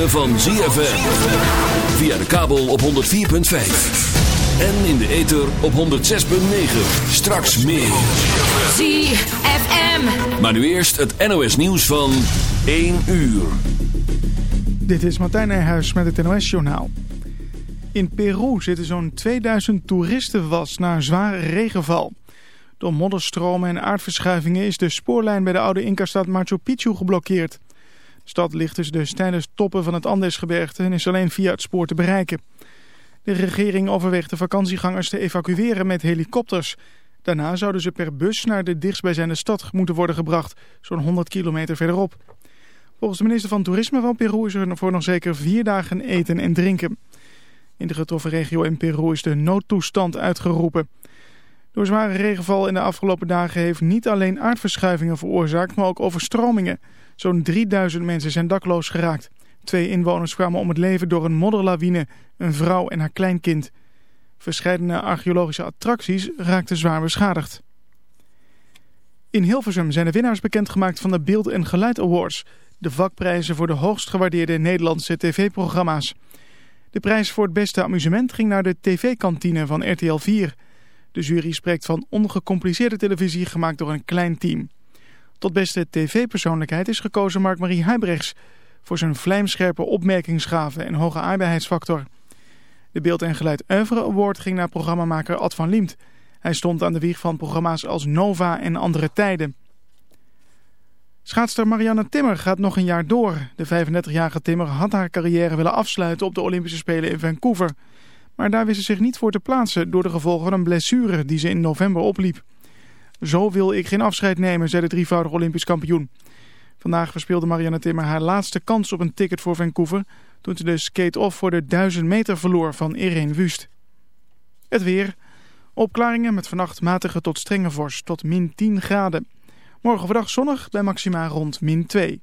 Ritme van ZFM. Via de kabel op 104.5. En in de ether op 106.9. Straks meer. ZFM. Maar nu eerst het NOS nieuws van 1 uur. Dit is Martijn Nijhuis met het NOS-journaal. In Peru zitten zo'n 2000 toeristen vast na zware regenval. Door modderstromen en aardverschuivingen is de spoorlijn bij de oude Inca-stad Machu Picchu geblokkeerd. Stad ligt tussen de steile toppen van het Andesgebergte en is alleen via het spoor te bereiken. De regering overweegt de vakantiegangers te evacueren met helikopters. Daarna zouden ze per bus naar de dichtstbijzijnde stad moeten worden gebracht, zo'n 100 kilometer verderop. Volgens de minister van Toerisme van Peru is er voor nog zeker vier dagen eten en drinken. In de getroffen regio in Peru is de noodtoestand uitgeroepen. Door zware regenval in de afgelopen dagen heeft niet alleen aardverschuivingen veroorzaakt, maar ook overstromingen. Zo'n 3000 mensen zijn dakloos geraakt. Twee inwoners kwamen om het leven door een modderlawine, een vrouw en haar kleinkind. Verscheidene archeologische attracties raakten zwaar beschadigd. In Hilversum zijn de winnaars bekendgemaakt van de Beeld en Geluid Awards, de vakprijzen voor de hoogst gewaardeerde Nederlandse tv-programma's. De prijs voor het beste amusement ging naar de tv-kantine van RTL 4. De jury spreekt van ongecompliceerde televisie gemaakt door een klein team. Tot beste tv-persoonlijkheid is gekozen Mark-Marie Huibrechts voor zijn vlijmscherpe opmerkingsgave en hoge aardbaarheidsfactor. De Beeld en Geluid Oeuvre Award ging naar programmamaker Ad van Liemt. Hij stond aan de wieg van programma's als Nova en Andere Tijden. Schaatster Marianne Timmer gaat nog een jaar door. De 35-jarige Timmer had haar carrière willen afsluiten op de Olympische Spelen in Vancouver. Maar daar wist ze zich niet voor te plaatsen door de gevolgen van een blessure die ze in november opliep. Zo wil ik geen afscheid nemen, zei de drievoudige Olympisch kampioen. Vandaag verspeelde Marianne Timmer haar laatste kans op een ticket voor Vancouver... toen ze de skate-off voor de 1000 meter verloor van Irene Wust. Het weer. Opklaringen met vannacht matige tot strenge vorst tot min 10 graden. Morgen overdag zonnig bij maxima rond min 2.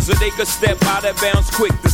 so they could step out of bounds quick. The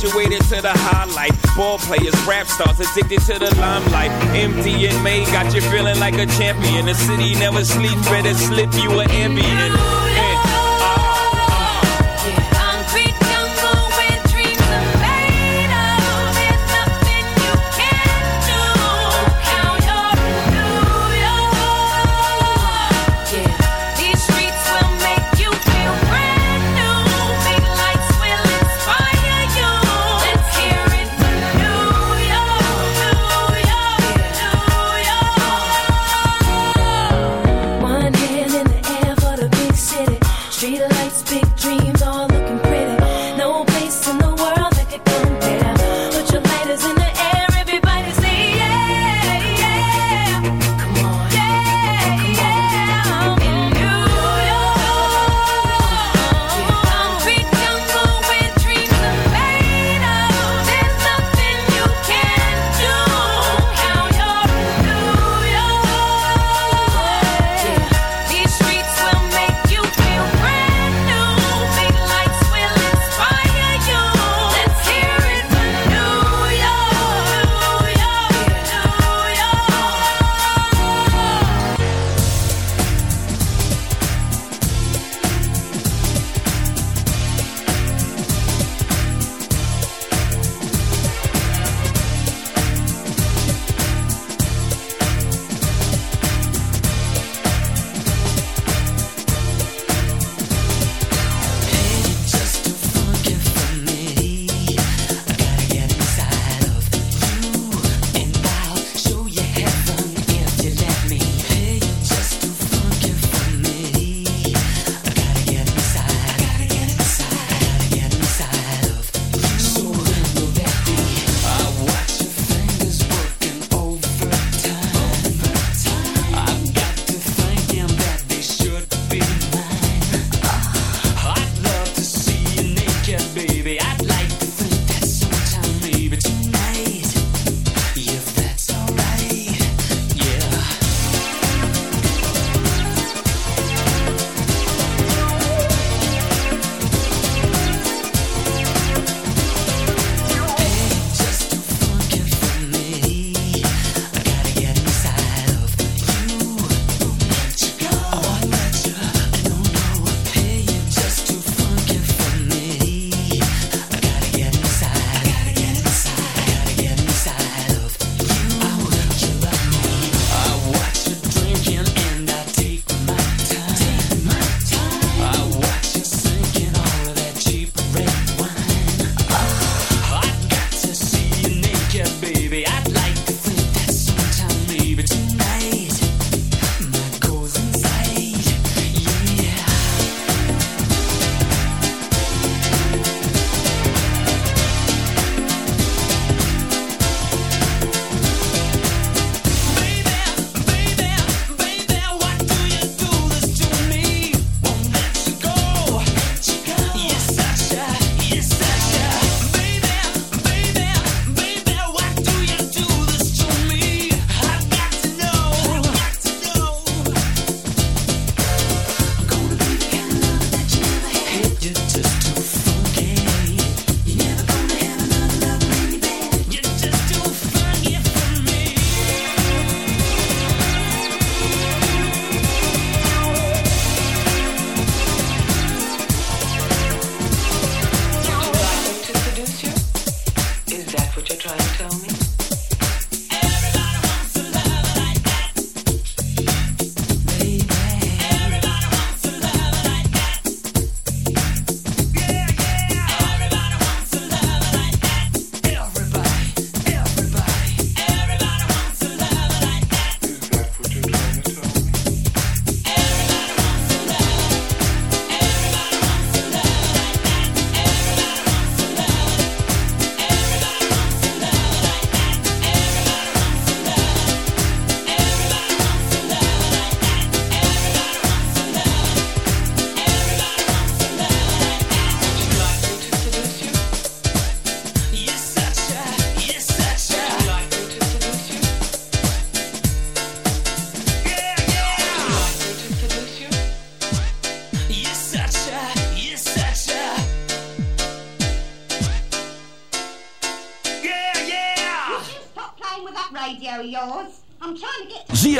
Graduated to the highlight. Ball players, rap stars. Addicted to the limelight. Empty and got you feeling like a champion. The city never sleep. Better slip you an ambient.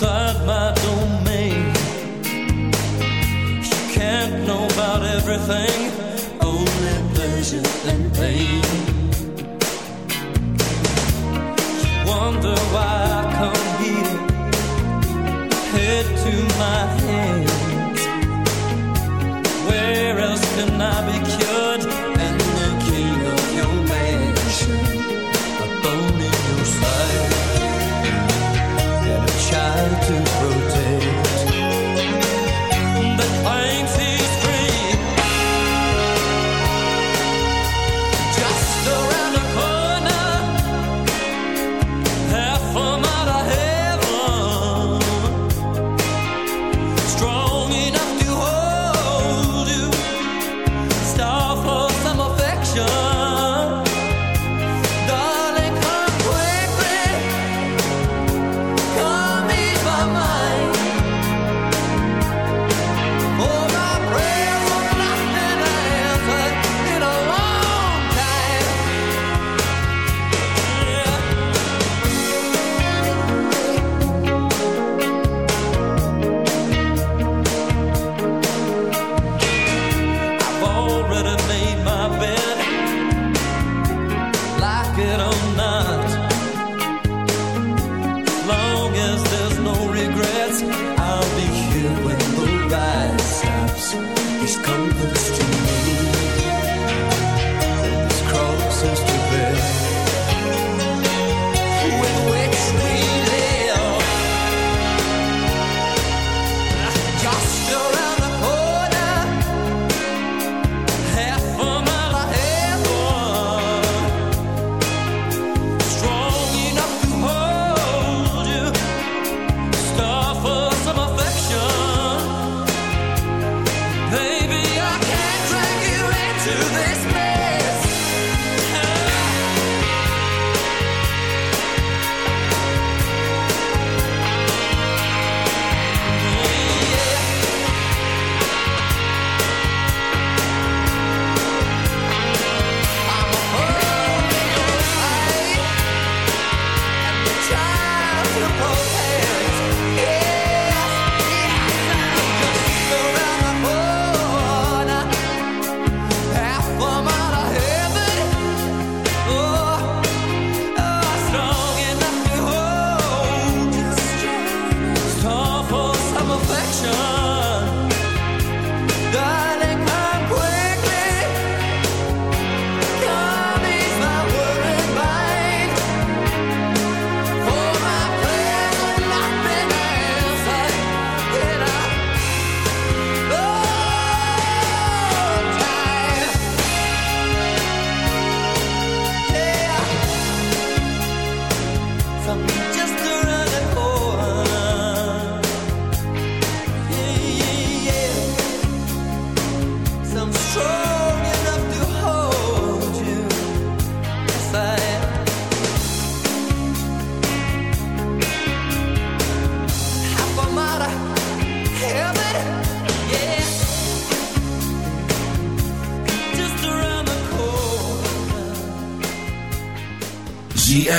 outside my domain. You can't know about everything, only pleasure and pain. You wonder why I come here, head to my hands. Where else can I be cured?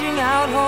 reaching out home.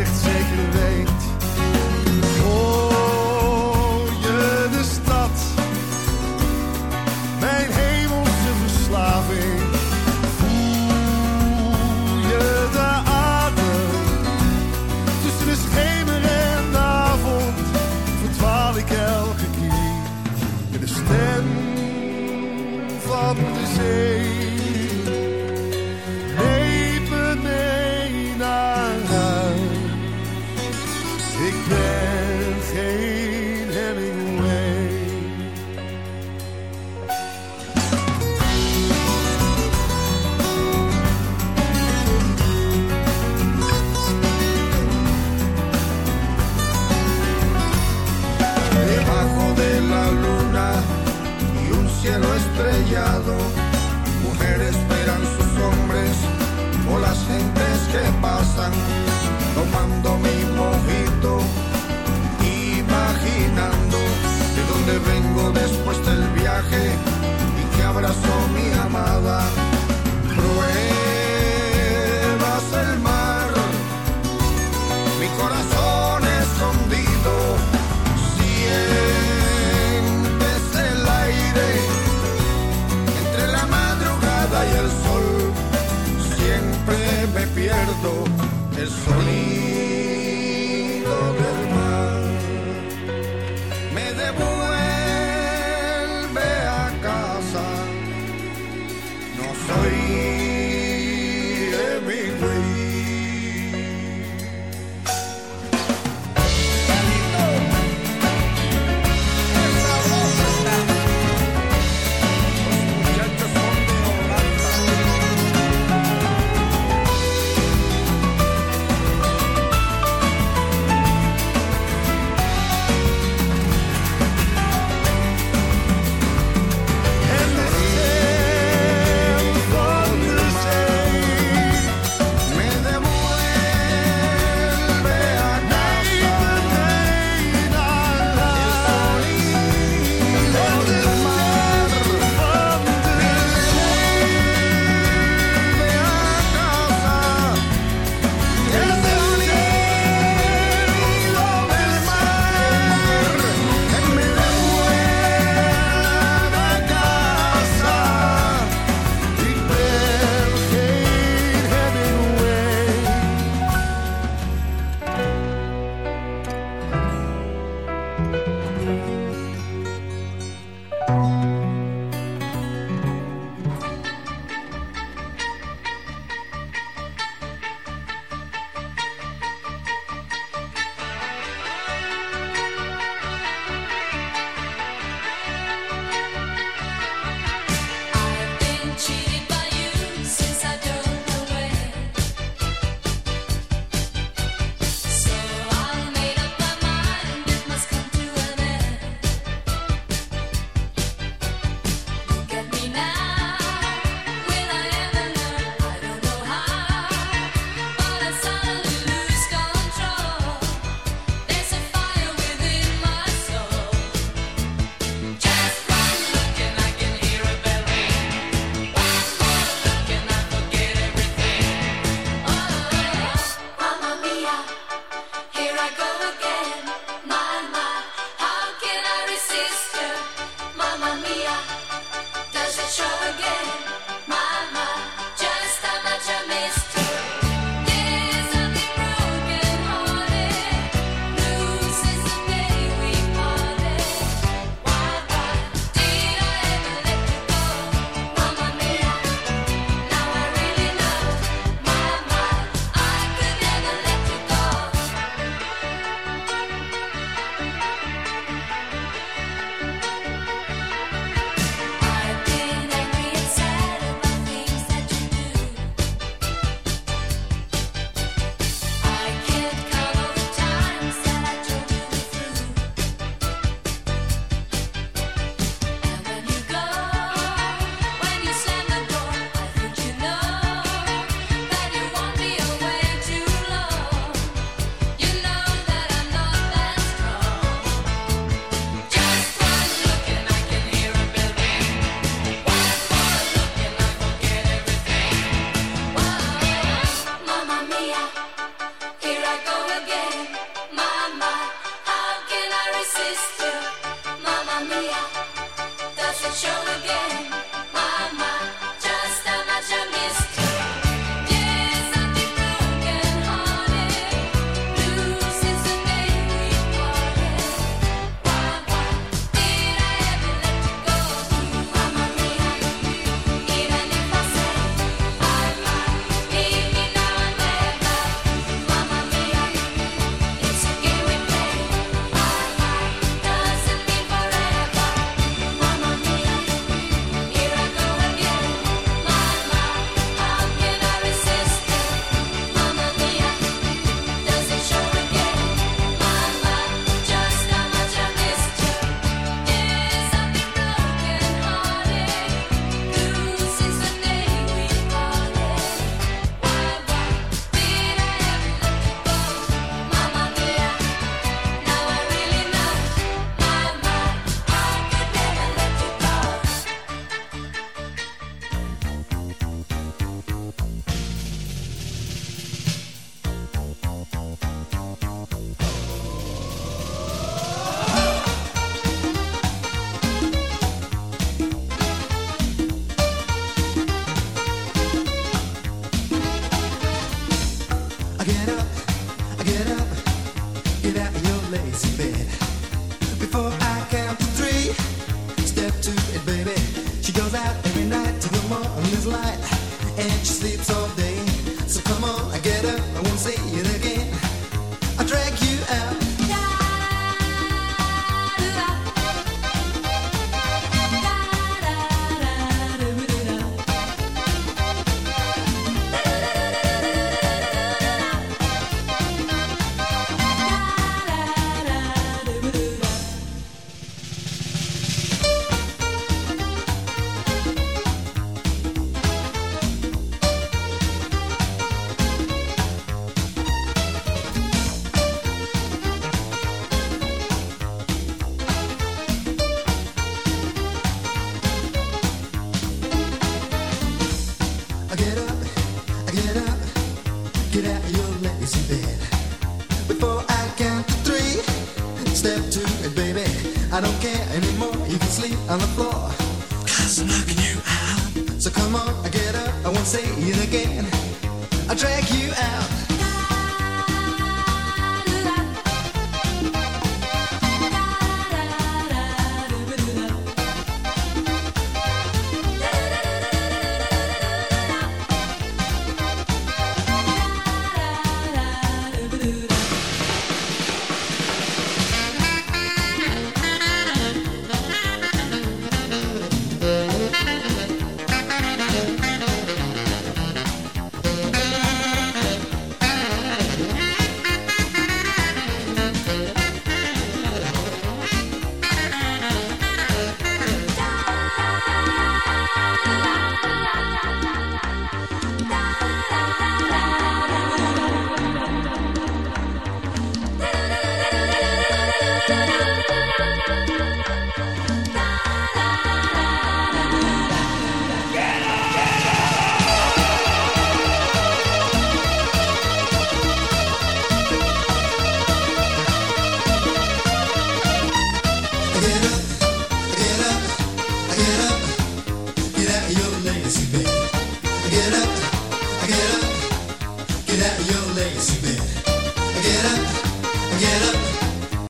Zeker zeker weet. Nuevo